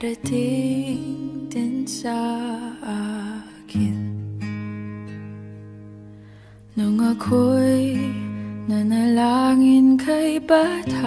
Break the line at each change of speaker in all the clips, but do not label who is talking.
darating din sa akin Nung ako'y nanalangin kay Bata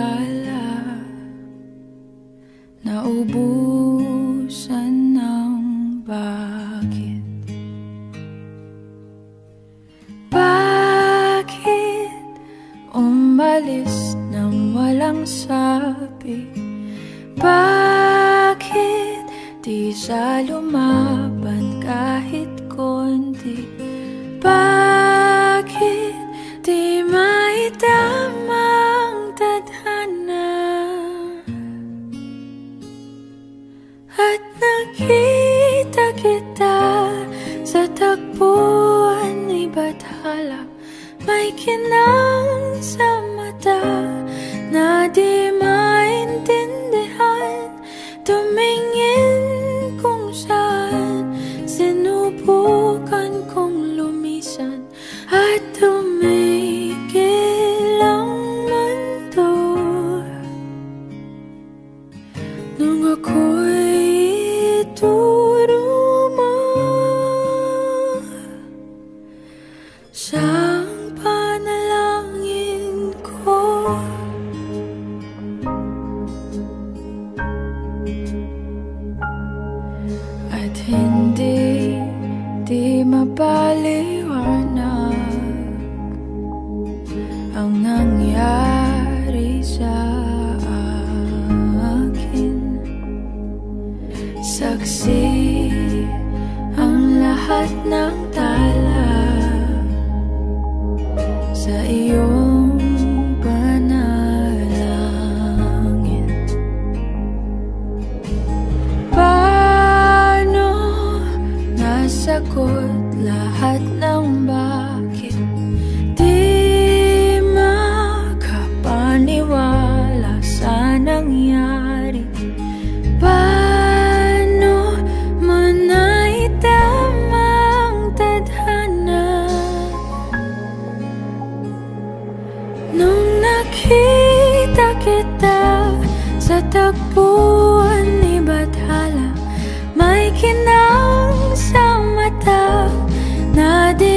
Nakita kita sa tagpuan ni Bathala. May kinang sa mata na di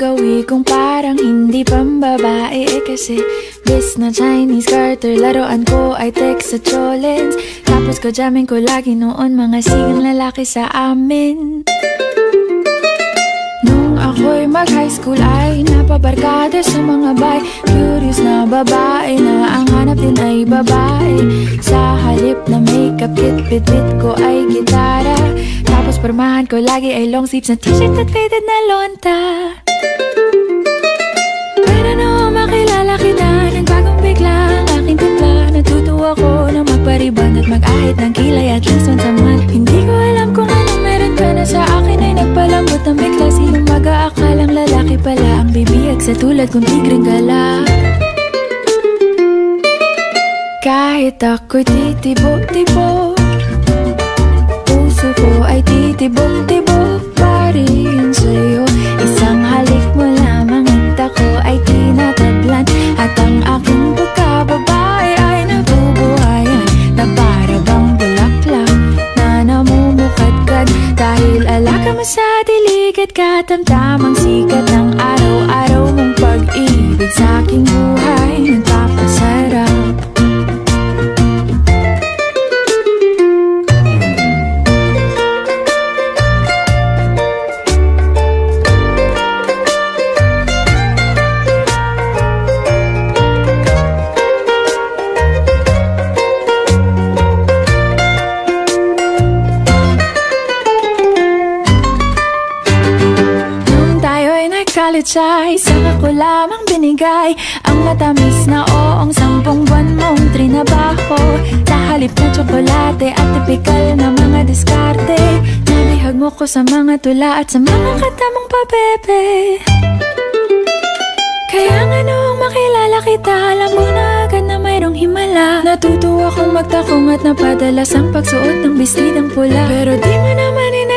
Mga gawi kong parang hindi pambabae? Eh kasi Bis na Chinese Carter Laruan ko ay text sa cholens Tapos ko jamming ko lagi noon Mga sigang lalaki sa amin. Nung ako'y mag-high school ay napabarkada sa mga bay Curious na babae na ang hanap din ay babae. Sa halip na makeup kit, bit-bit ko ay gitara. Tapos pormahan ko lagi ay long sleeves na t-shirt at faded na lonta Pero nung makilala kita, nagbagong bigla. Ang aking Natutuwa ko na magpariban at mag-ahit ng kilay at least once a month Hindi ko alam kung anong meron sa akin ay nagpalambot ng bigla. Sinong mag-aakalang lalaki pala ang bibiyag sa sa tulad kong tigring gala? Kahit ako'y titibok-tibok Puso ko ay titibok-tibok Pa rin sa'yo lamang at ako ay tinatablan At ang aking pagkababae ay nabubuhayan. Na para bang bulaklak na namumukadkad. Dahil alaka mo sa dilig at katamtamang sikat ng araw-araw mong pag-ibig Sa aking buhay Sa isang ako lamang binigay. Ang matamis na oong sampung buwan mong trinabaho. Sa halip na tsokolate at tipikal na mga diskarte. Nabihag mo ko sa mga tula at sa mga katamong pabebe kaya nga noong makilala kita Alam mo na agad na mayroong himala. Natuto akong magtakong at napadalas Ang pagsuot ng bestidang pula. Pero di mo naman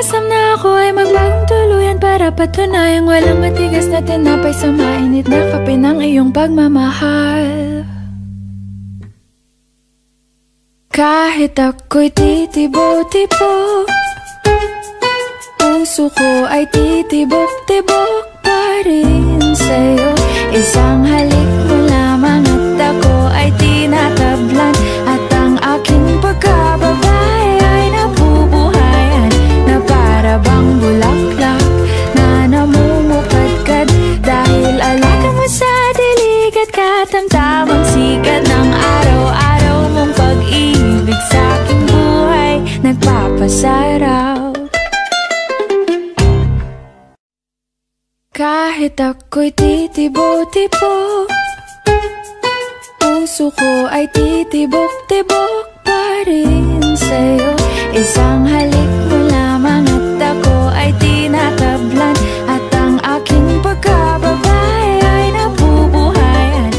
inasam na ako Ay magbagong tuluyan para patunayang Walang matigas na tinapay sa mainit na kape ng iyong pagmamahal. Kahit ako'y titibo-tibo Puso ko ay titibok-tibok pa rin sa'yo. Isang halik mo lamang at ako ay tinatablan At ang aking pagkababae para bang bulaklak na namumukadkad Dahil alaga mo sa dilig at katamtamang sikat Ng araw-araw mong pag-ibig sa aking buhay. Nagpapasarap Kahit ako'y titibo-tibo Puso ko ay titibok-tibok pa rin sa'yo. Isang halik mo pagkababae ay nabubuhayan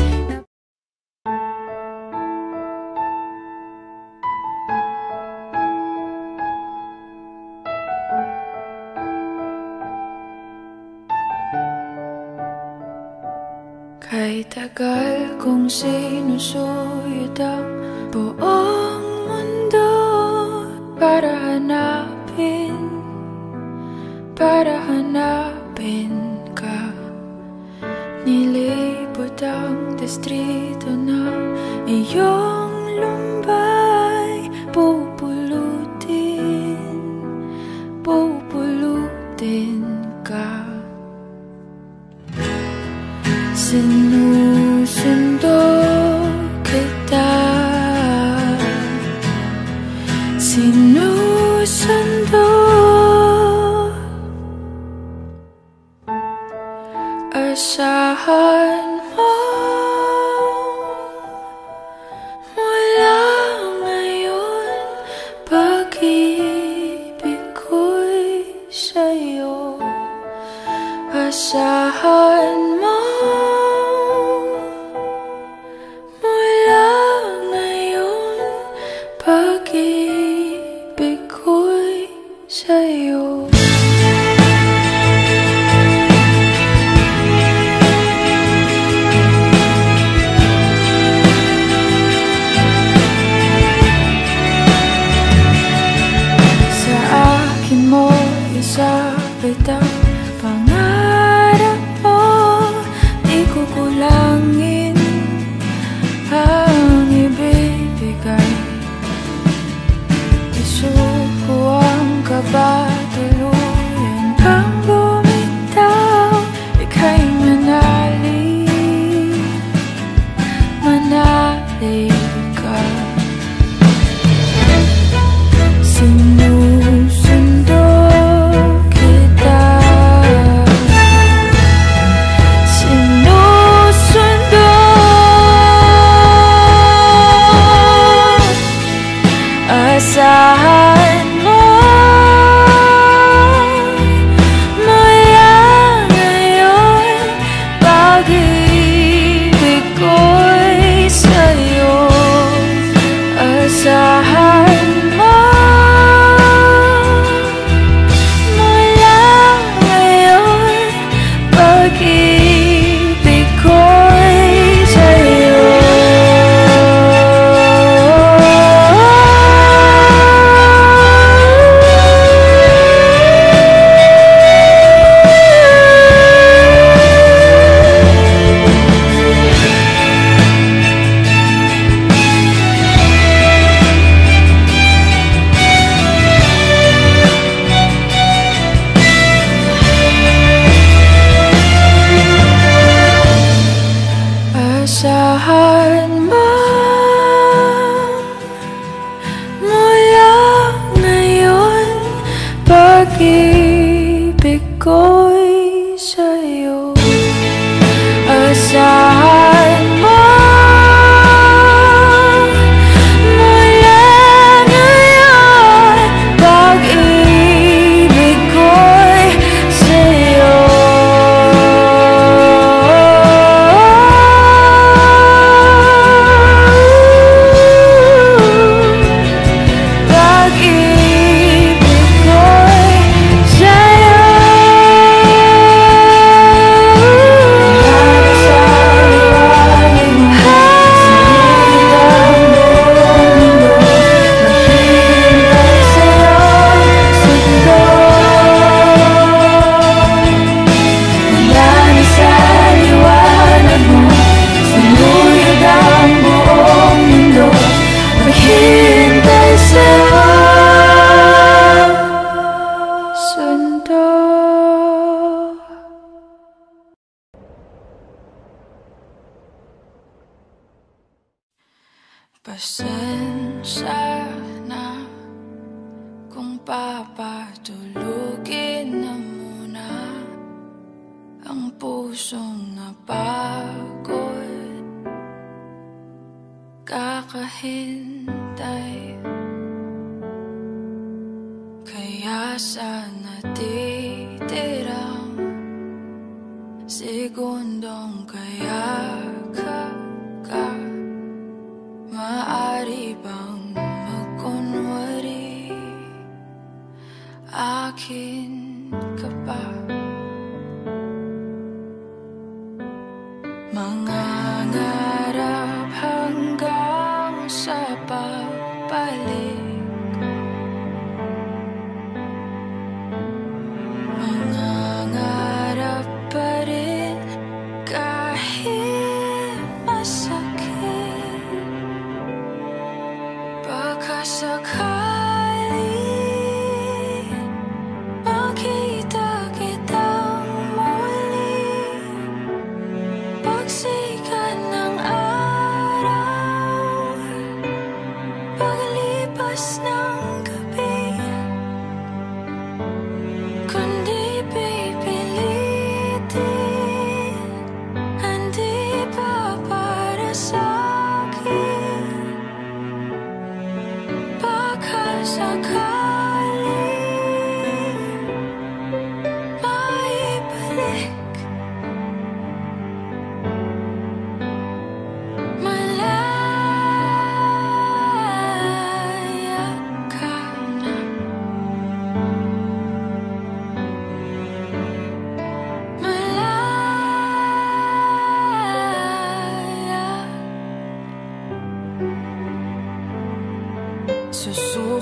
Kay tagal kong sinusuyod ang buong mundo Para hanapin, para hanapin ka 你理不当的 street 那英伦白不。Sun. I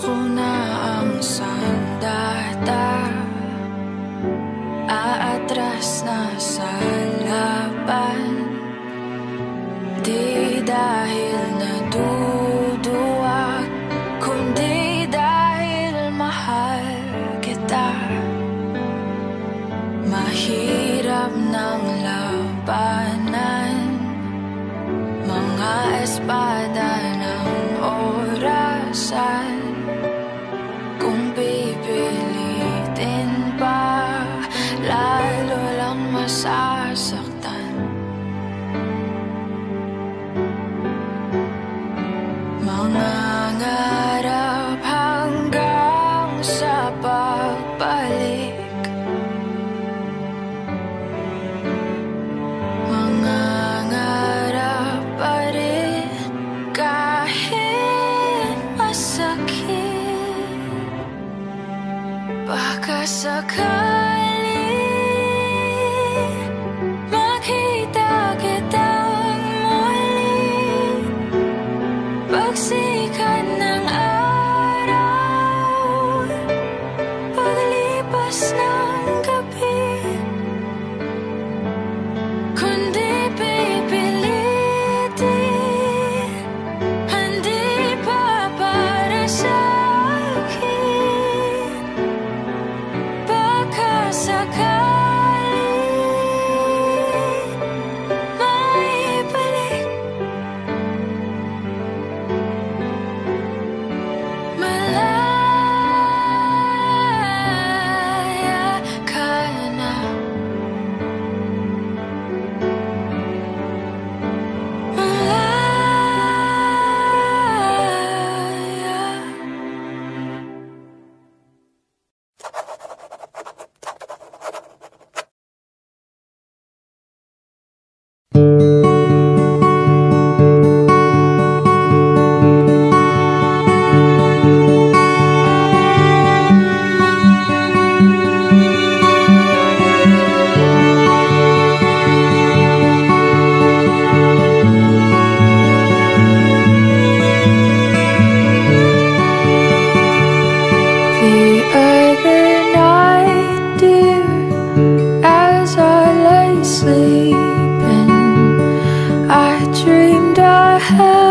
ako na ang sana have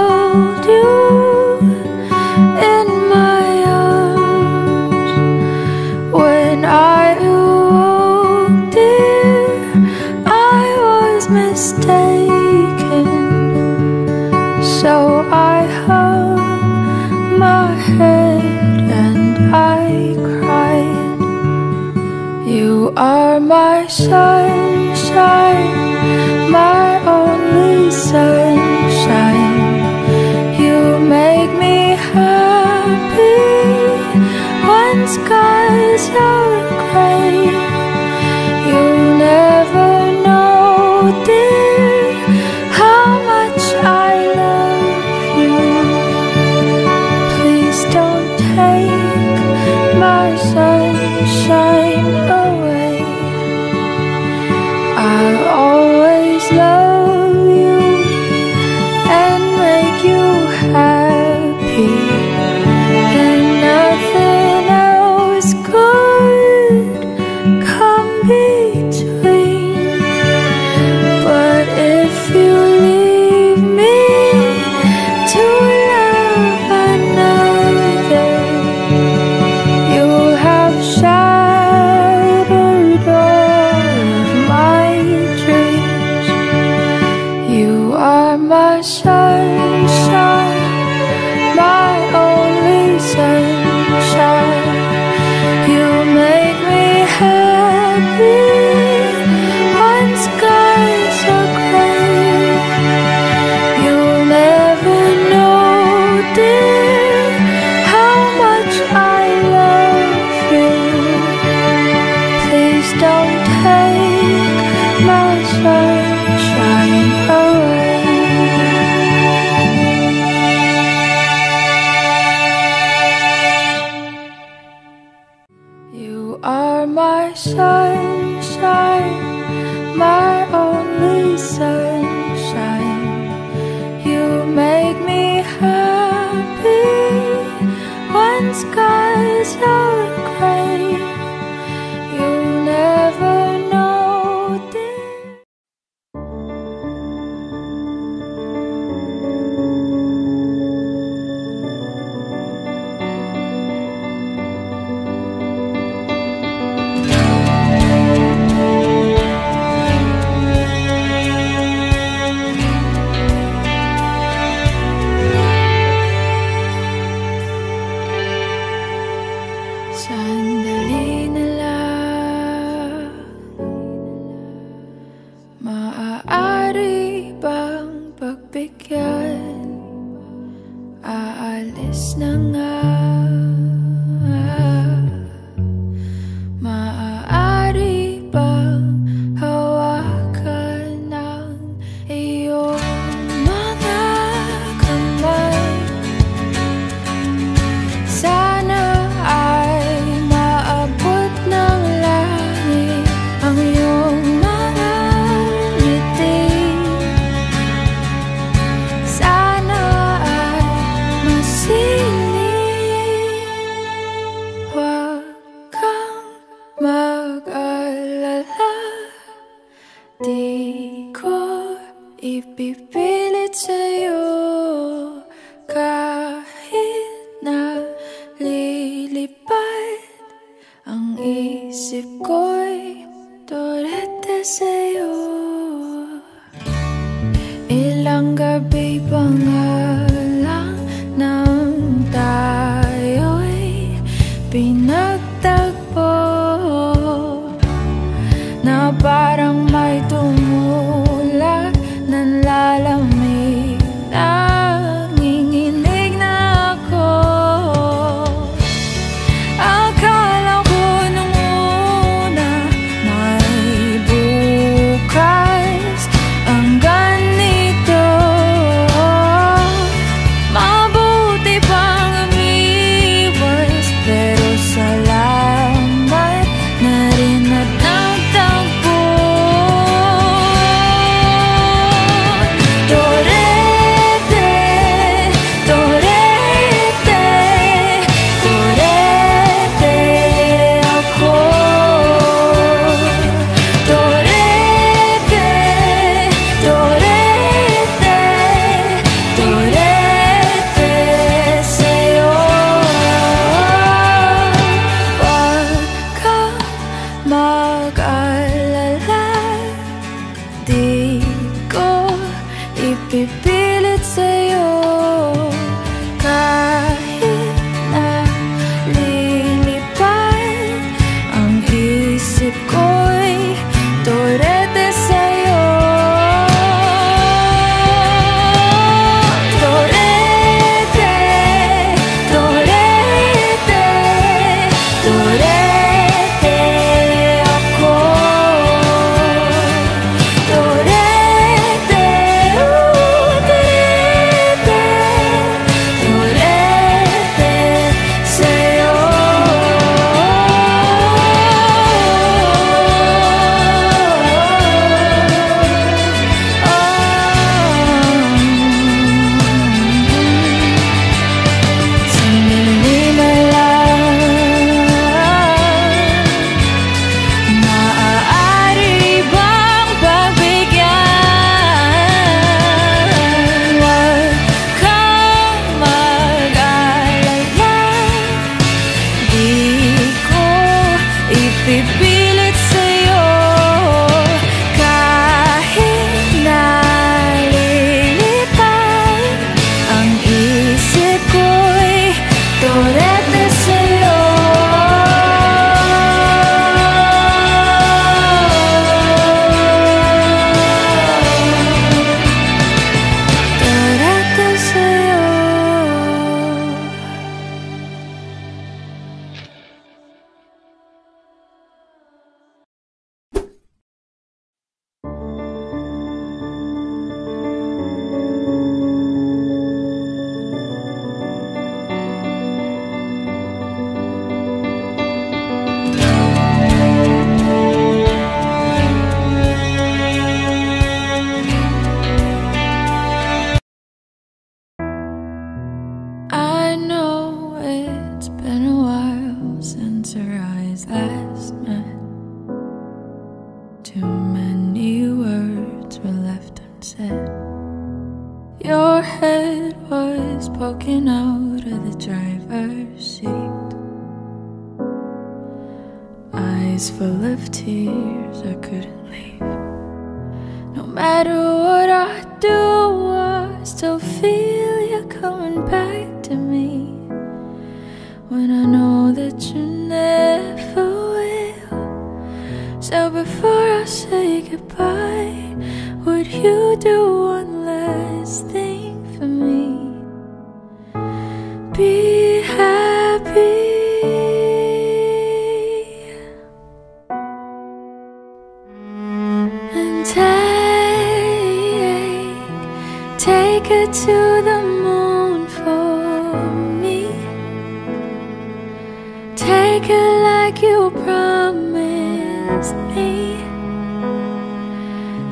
Take her like you promised me.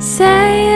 Say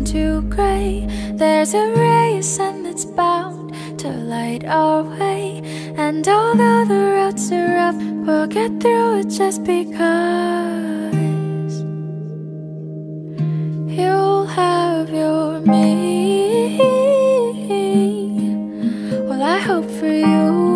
Into to grey There's a ray of sun that's bound to light our way. And although the roads are rough We'll get through it just because You'll have your me. Well, I hope for you.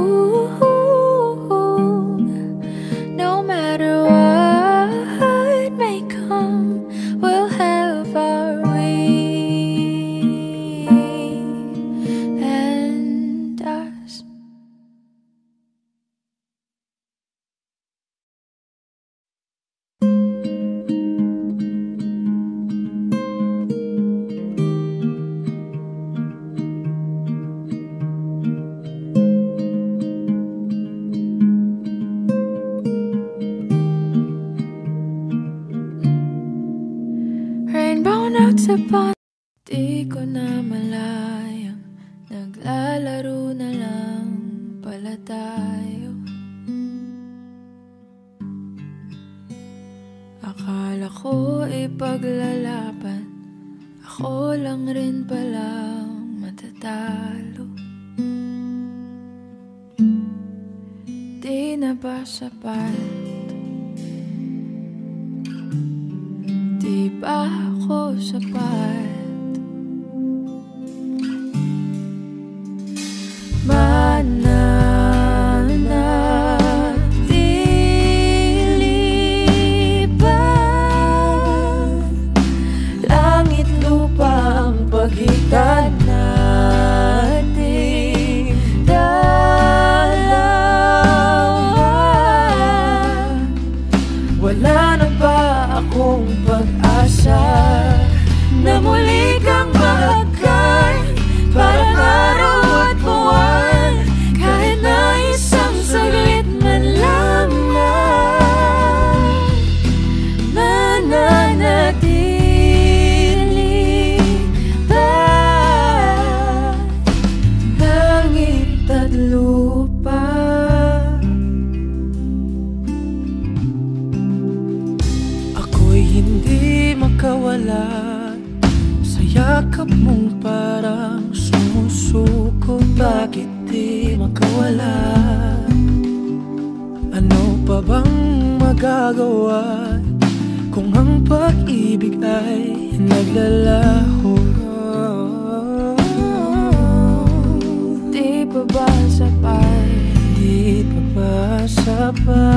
Papa.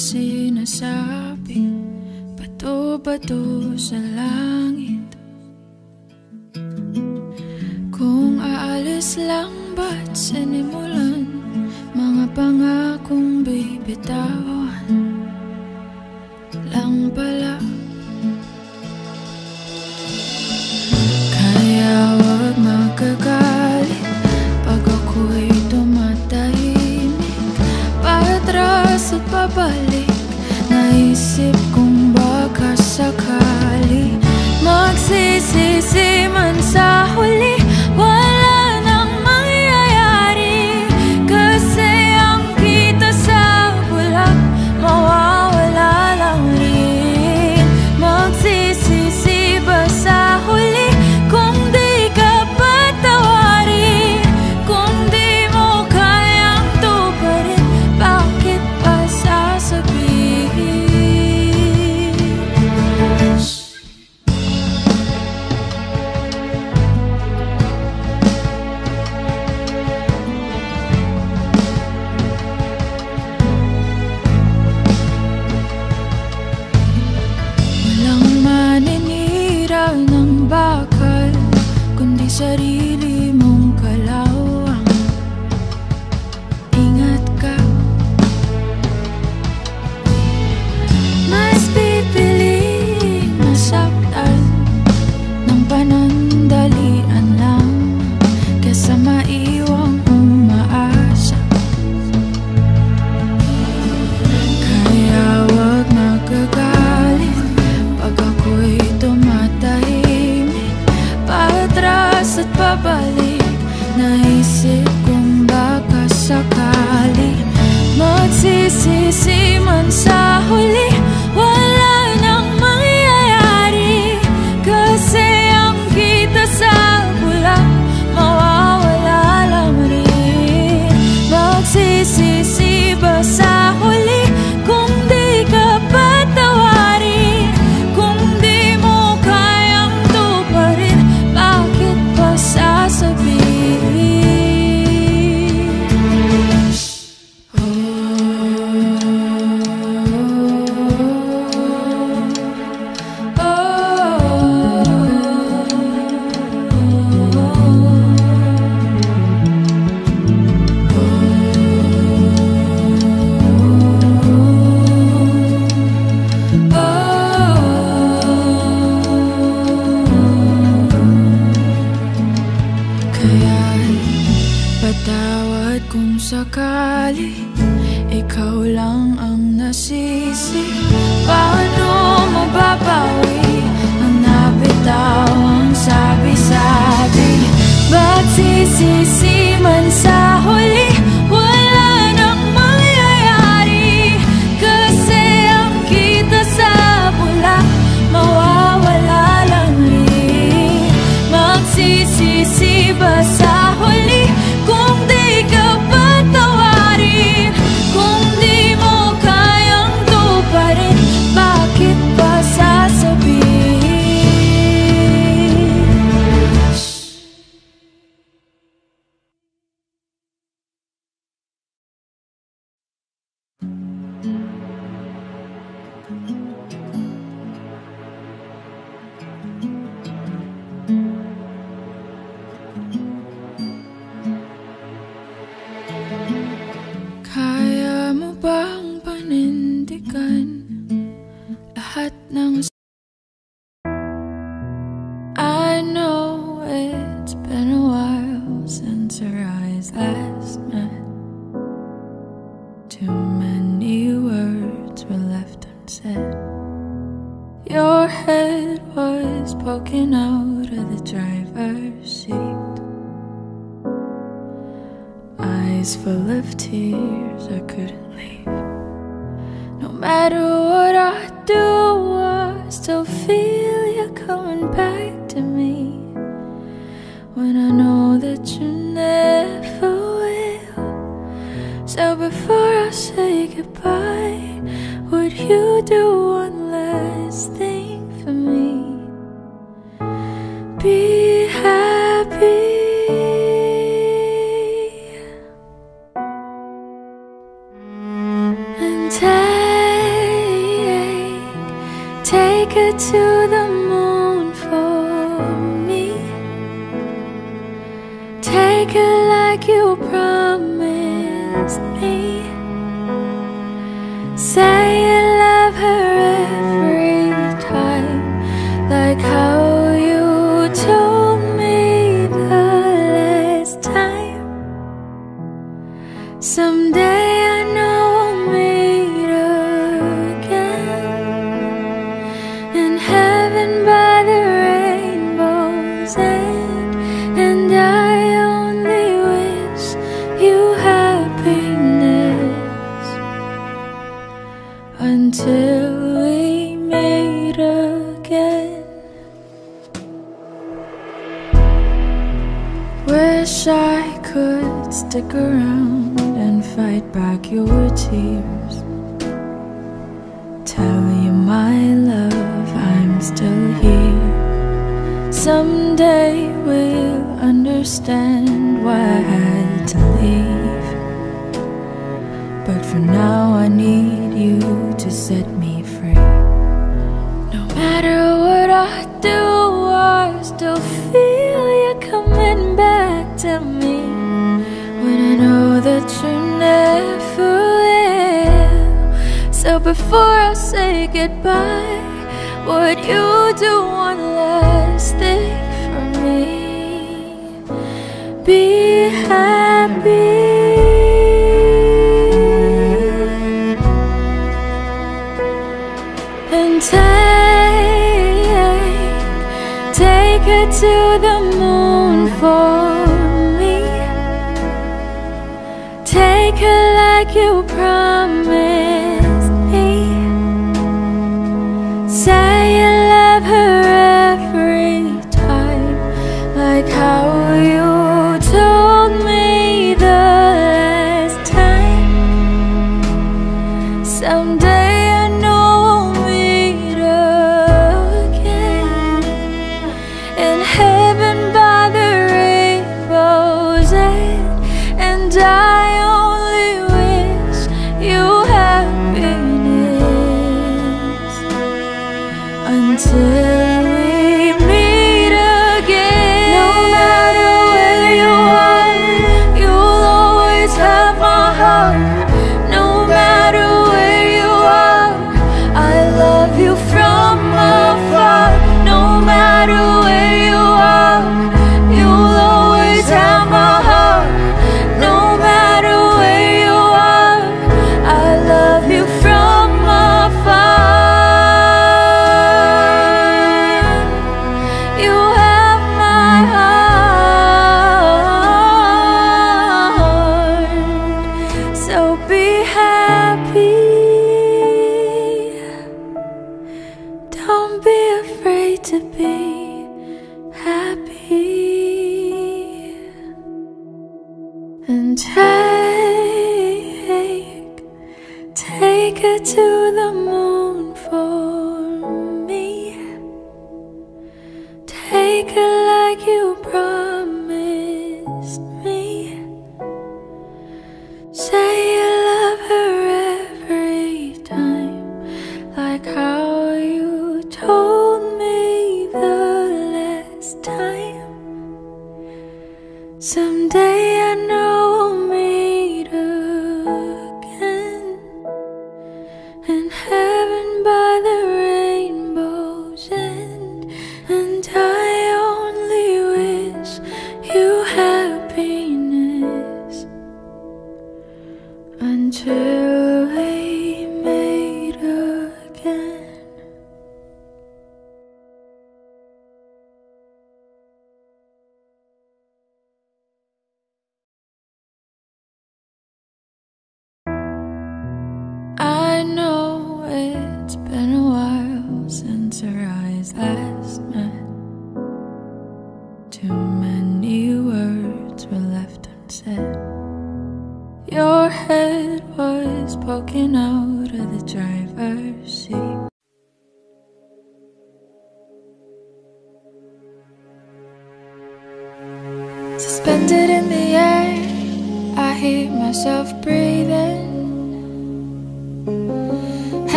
Sinasabi? Bato-bato sa langit Someday to the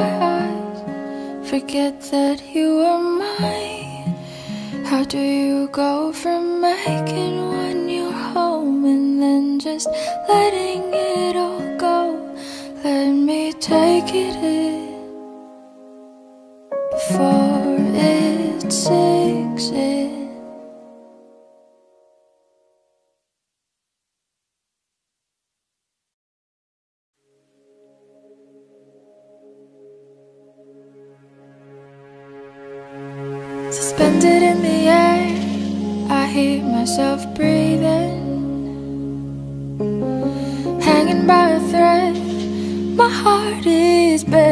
our Forget that you are mine. How do you go from making one your home And then just letting it all go? Let me take it in Before it's in myself breathing, hanging by a thread. My heart is bare.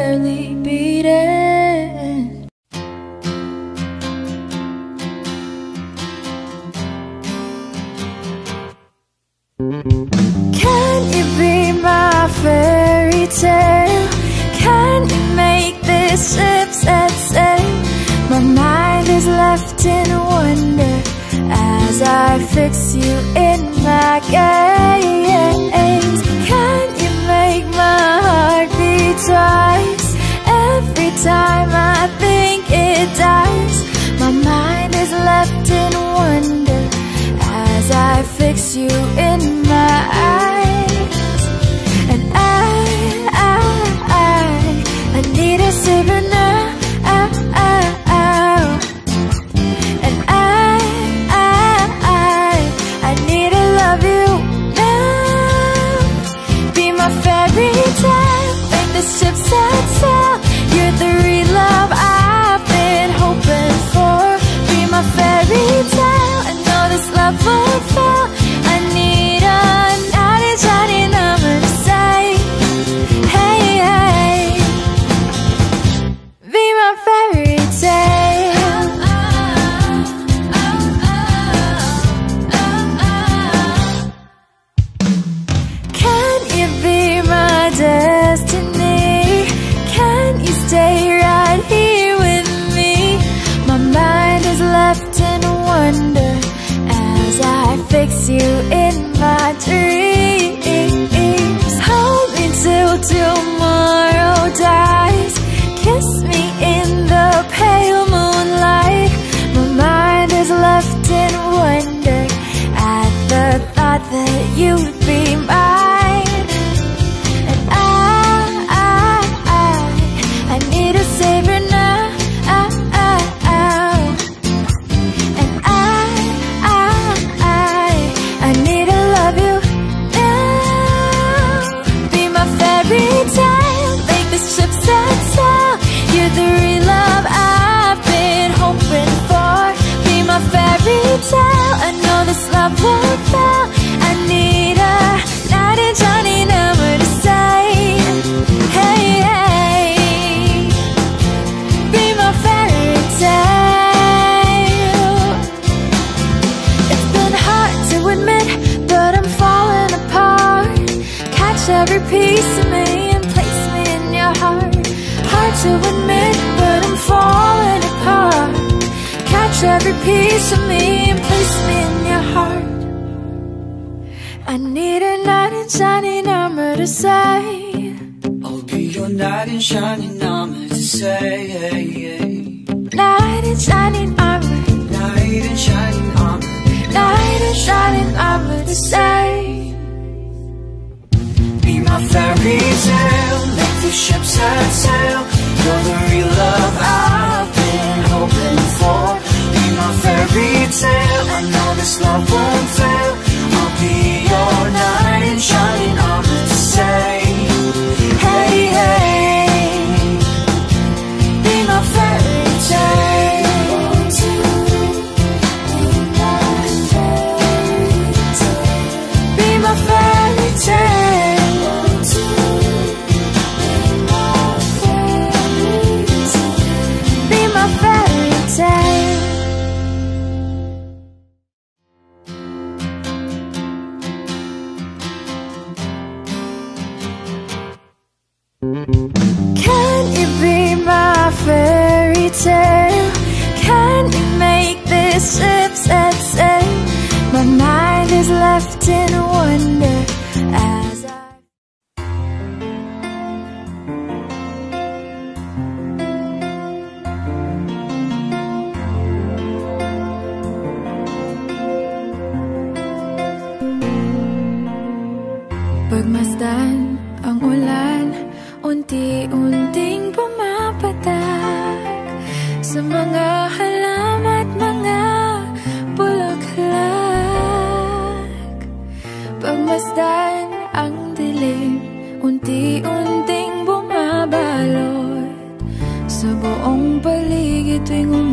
对我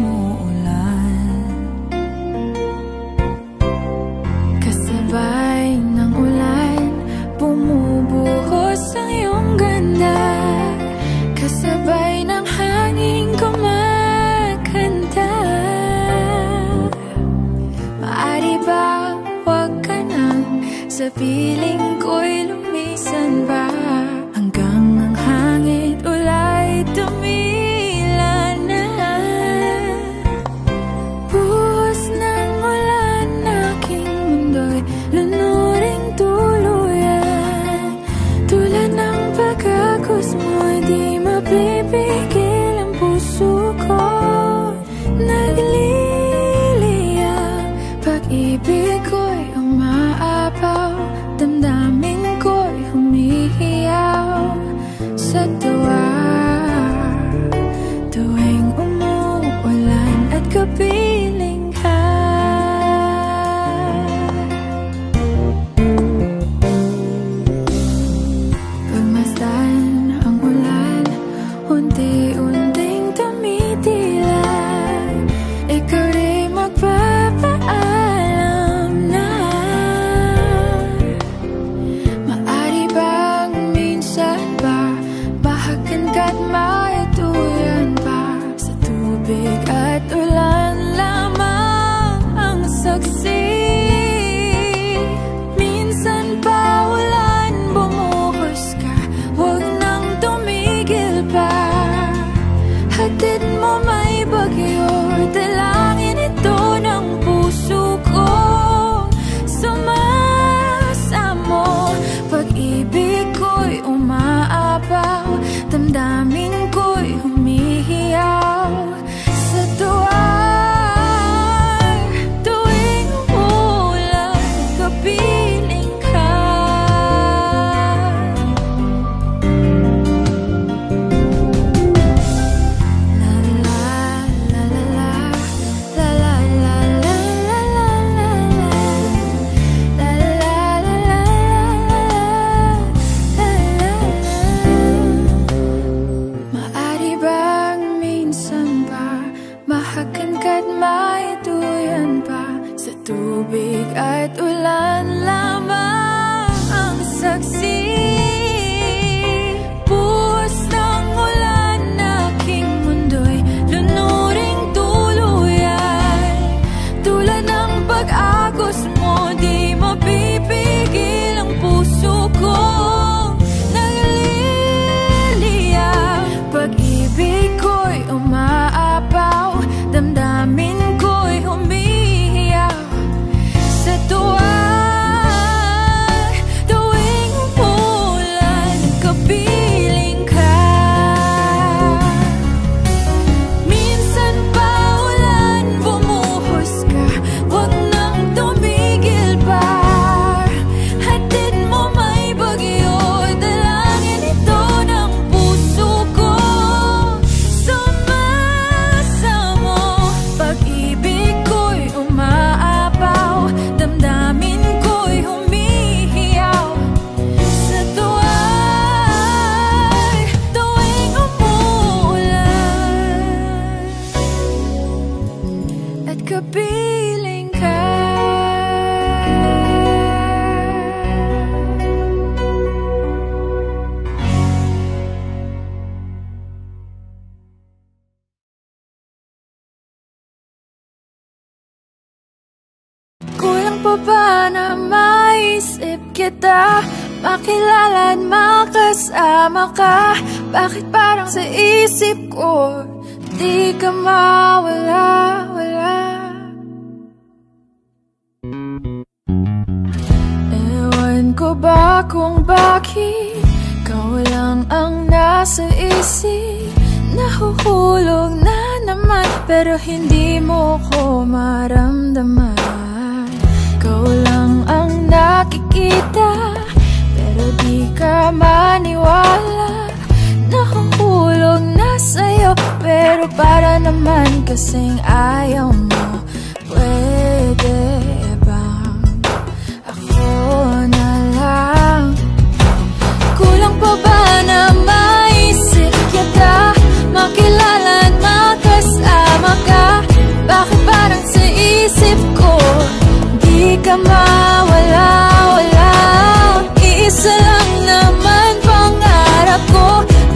kita. Makilala at makasama ka. Bakit parang sa isip ko Di ka mawala, wala? Ewan ko ba kung bakit Ikaw lang ang nasa isip? Nahuhulog na naman Pero hindi mo ko maramdaman nakikita Pero di ka maniwala. Nakakulong na sa'yo Pero para naman kasing ayaw mo. Pwede bang ako na lang? Kulang pa ba na maisip kita? Makilala at makasama ka? Bakit parang sa isip ko Di ka mawala?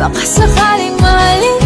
Baka sakaling mahalin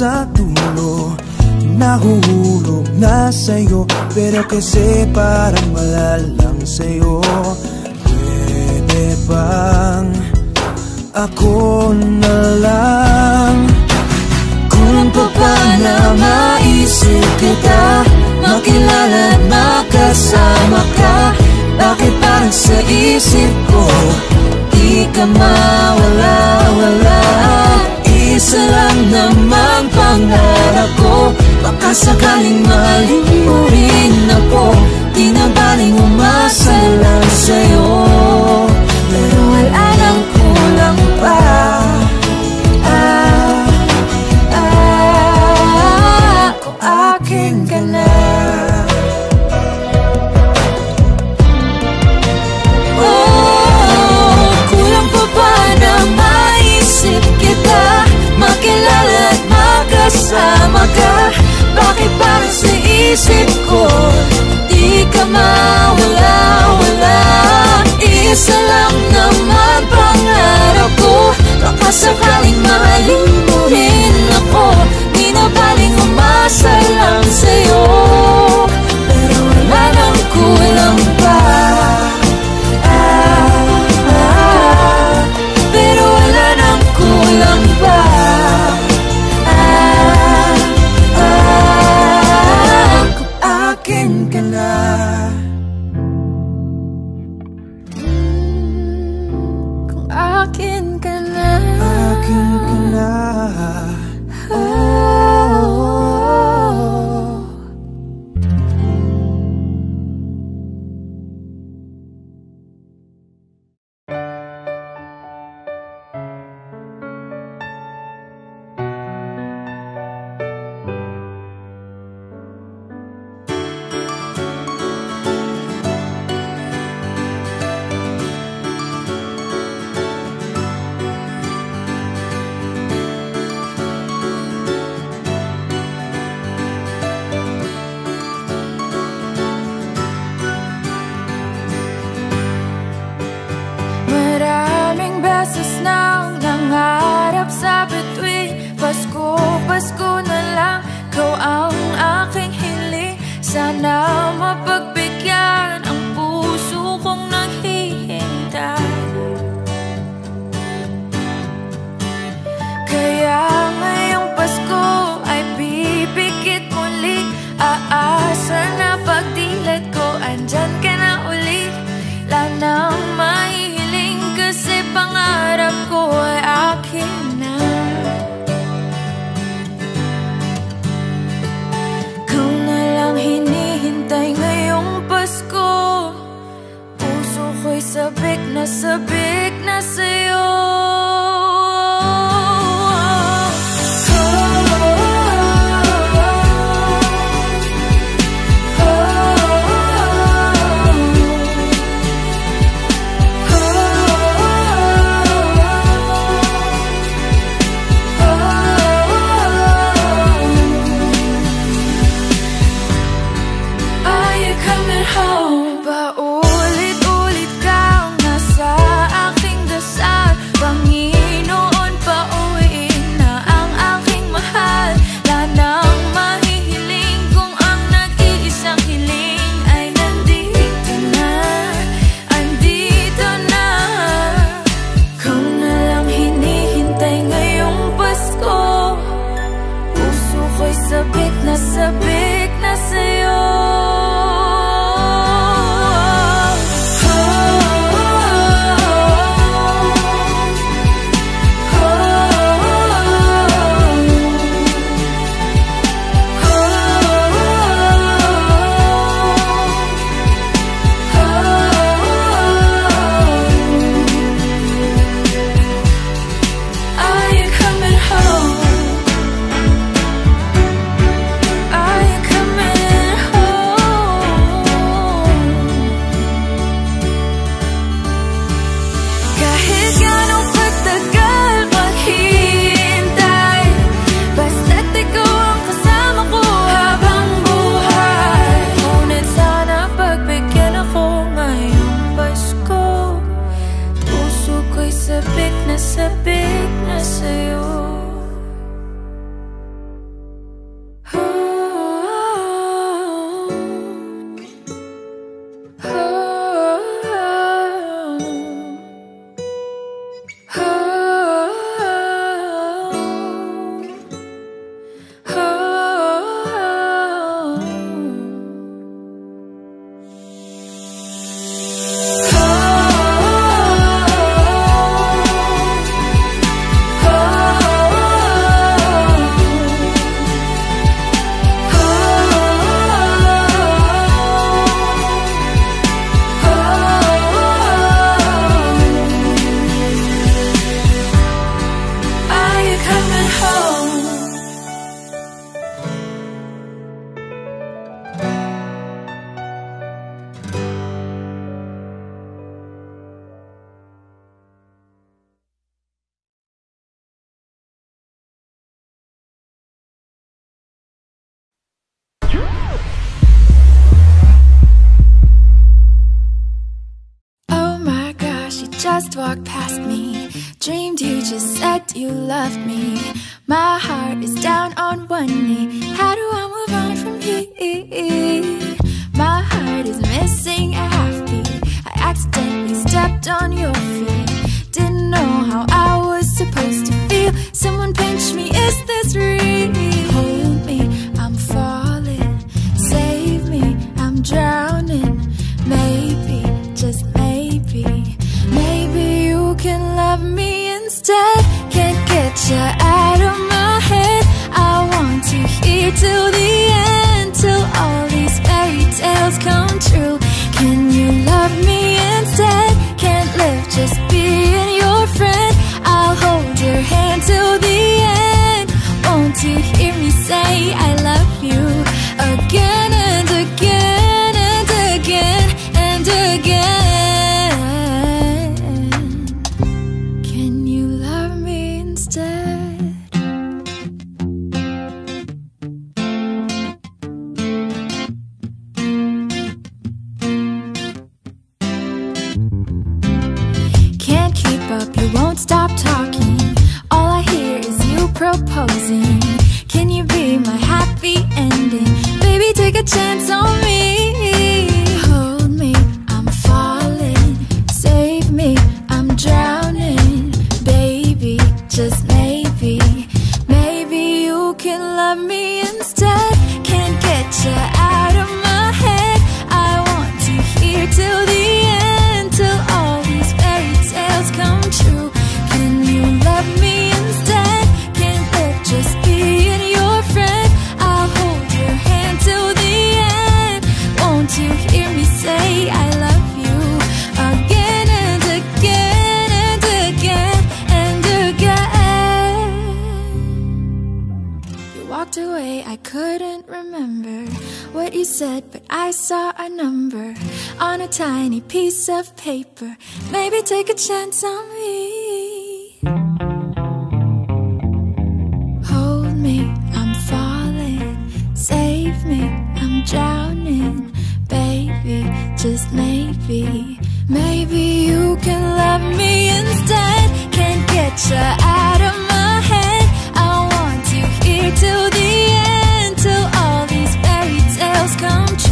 sa dulo Nahuhulog na sa'yo Pero kasi parang malalang sa'yo. Pwede bang ako na lang? Kung pa pa na maisip kita Makilala at makasama ka Bakit parang sa isip ko Di ka mawala-wala Isa lang namang pangarap ko. Baka sakaling mahalin mo rin ako. Di na baling umasa lang sa'yo makasama ka. Bakit parang sa isip ko Di ka mawala-wala Isa lang naman pangarap ko. Baka sakaling mahalin mo rin ako. Di na baling umasa lang sa'yo
us a
bit walked past me. Dreamed you just said you loved me. My heart is down on one knee. How do I move on from here? My heart is missing a half beat. I accidentally stepped on your feet. Didn't know how I was supposed to feel. Someone pinch me, is this real? Hold me, I'm falling. Save me, I'm drowning. Till the end, till all these fairy tales come true. Can you love me instead? Can't live just being your friend. I'll hold your hand till the end. Won't you hear me say I love you walked away, I couldn't remember what you said, but I saw a number on a tiny piece of paper. Maybe take a chance on me. Hold me, I'm falling. Save me, I'm drowning. Just maybe. Maybe you can love me instead. Can't get you out of my head. I want you here till the end, till all these fairy tales come true.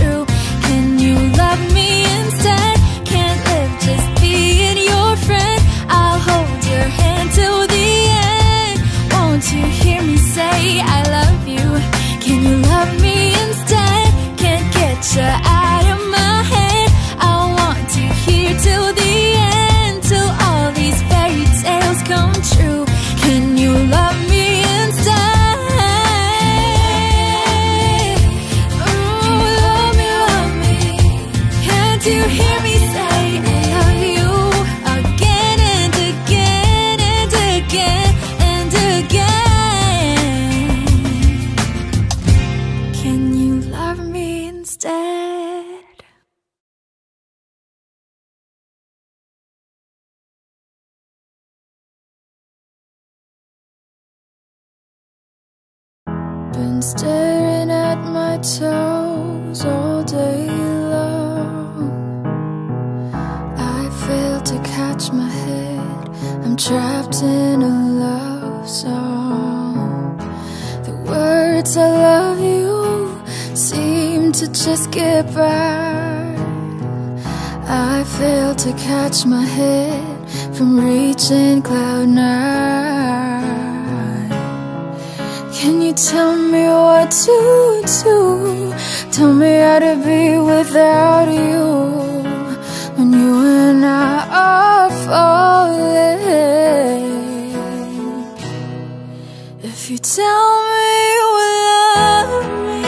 Staring at my toes all day long. I fail to catch my head. I'm trapped in a love song. The words I love you seem to just get by. I fail to catch my head from reaching cloud nine. Can you tell me what to do? Tell me how to be without you when you and I are falling. If you tell me you love me,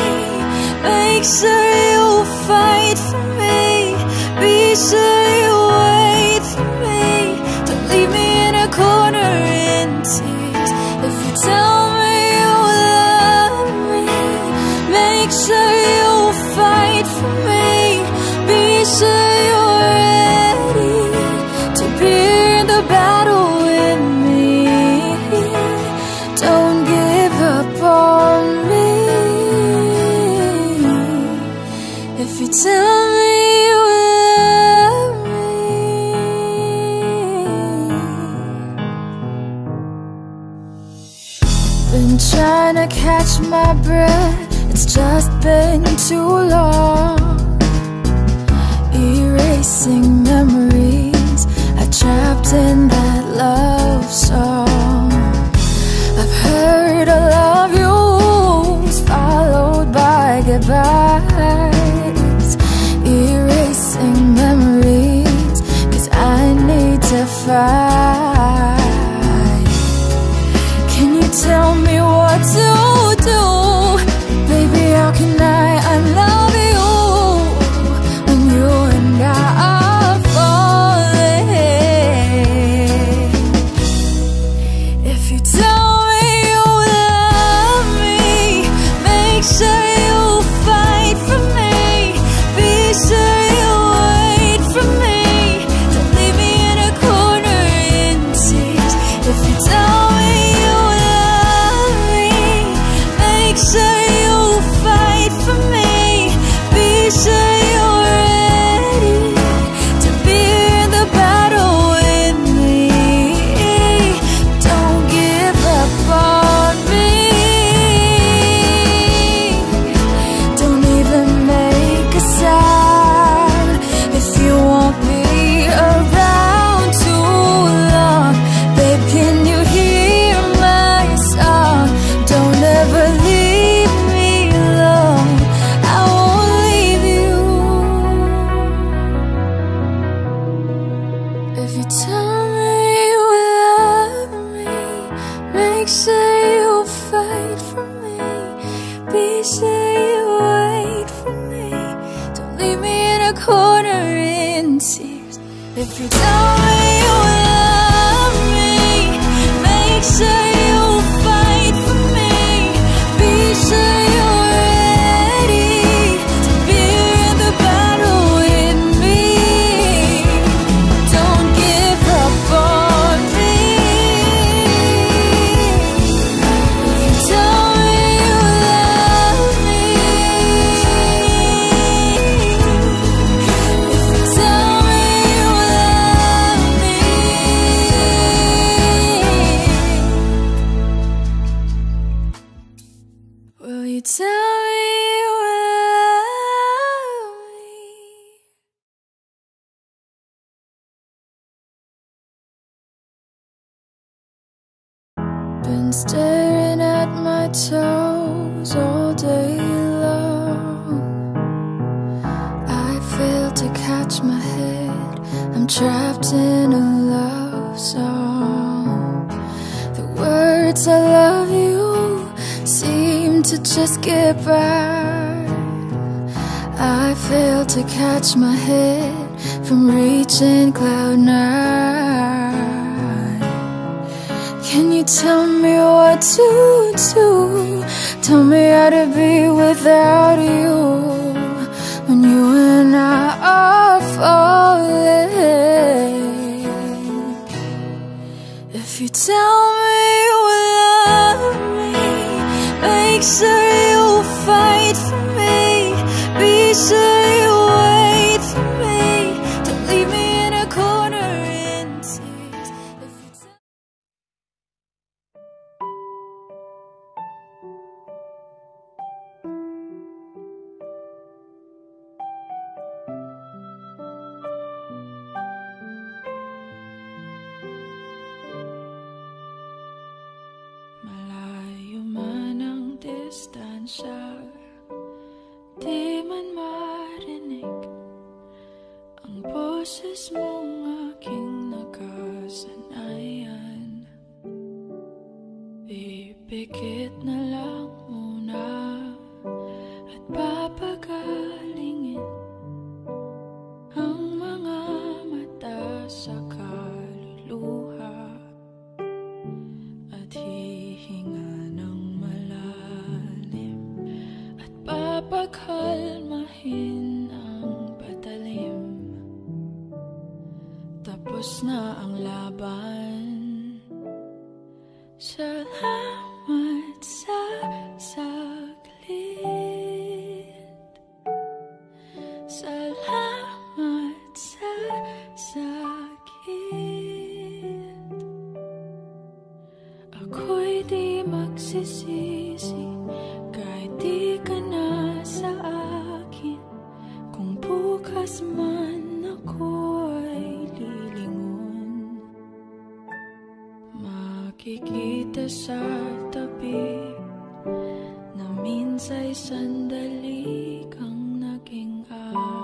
make sure you fight for me. Be sure you wait for me. Don't leave me in a corner in tears. If you tell Be sure you're ready to be the battle with me. Don't give up on me. If you tell me you worry, been trying to catch my breath just been too long. Erasing memories I trapped in catch my head from reaching cloud nine. Can you tell me what to do? Tell me how to be without you when you and I are falling. If you tell me you love me, make sure you fight for me. Be sure you. Makikita sa tabi Na minsa'y sandali kang naging akin